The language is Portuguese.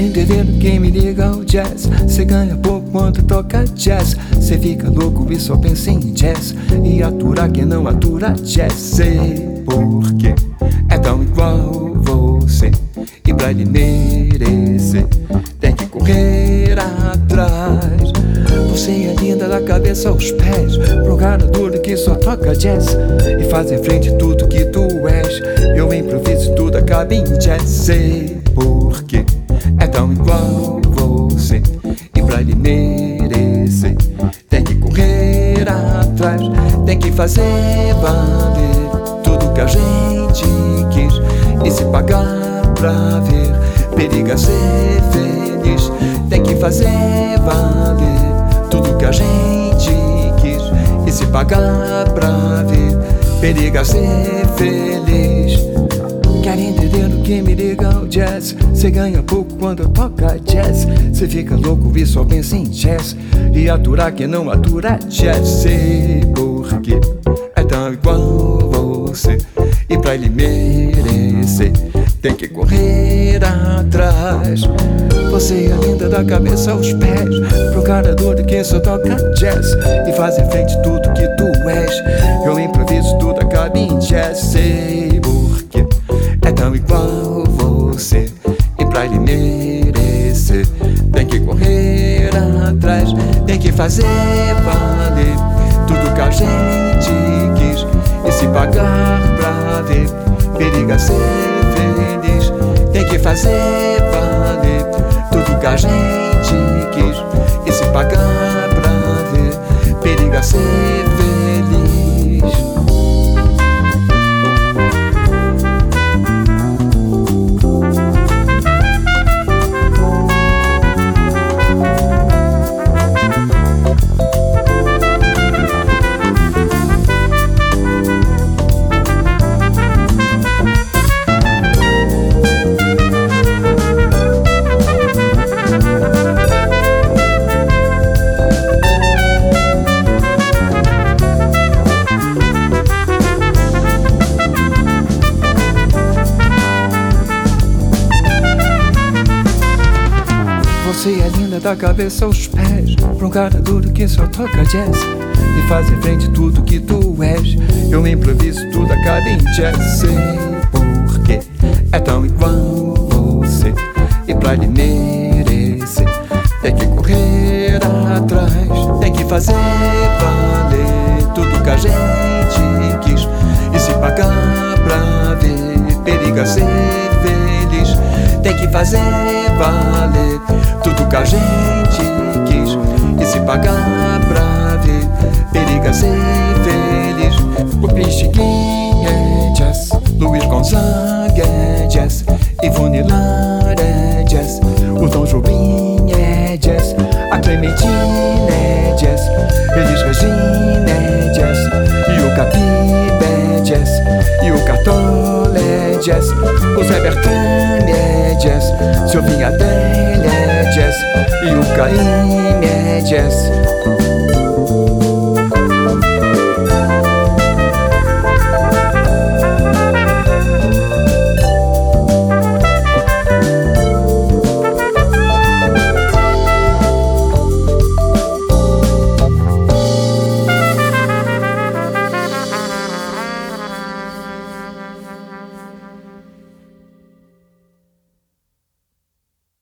entendendo quem me liga ao jazz. Cê ganha pouco quando toca jazz. Cê fica louco e só pensa em jazz. E atura quem não atura jazz. Sei porque é tão igual você. E pra ele merecer, tem que correr atrás. Você é linda da cabeça aos pés. Pro cara duro que só toca jazz. E faz em frente tudo que tu és. Eu improviso tudo acaba em jazz. Sei porque Tem que fazer valer tudo que a gente quis. E se pagar pra ver, periga ser feliz. Tem que fazer valer tudo que a gente quis. E se pagar pra ver, periga ser feliz. Quer entender o que me liga ao jazz? Cê ganha pouco quando toca jazz. Cê fica louco e só pensa em jazz. E aturar quem não atura jazz. Sei porque é tão igual você. E pra ele merecer, tem que correr atrás. Você é linda da cabeça aos pés. Pro cara doido que só toca jazz. E faz em frente tudo que tu és. Eu improviso tudo, acaba em jazz. Sei atrás. Tem que fazer valer tudo que a gente quis. E se pagar pra ver, periga ser feliz. Tem que fazer valer tudo que a gente quis. E se pagar pra ver, periga ser feliz. Você é linda da cabeça aos pés. Pra um cara duro que só toca jazz. E faz em frente tudo que tu és. Eu improviso tudo, acaba em jazz. Sei porque é tão igual você. E pra lhe merecer, tem que correr atrás. Tem que fazer valer tudo que a gente quis. E se pagar pra ver, periga ser fazer valer tudo que a gente quis. E se pagar pra ver, periga ser feliz. O Pichiquinha é jazz, Luiz Gonzaga é jazz, Ivone Lara é jazz, o Tom Jobim é jazz, a Clementina é jazz, Elis Regina é jazz, e o Capib é jazz, e o Cartola é jazz, o Zé Bertani é jazz,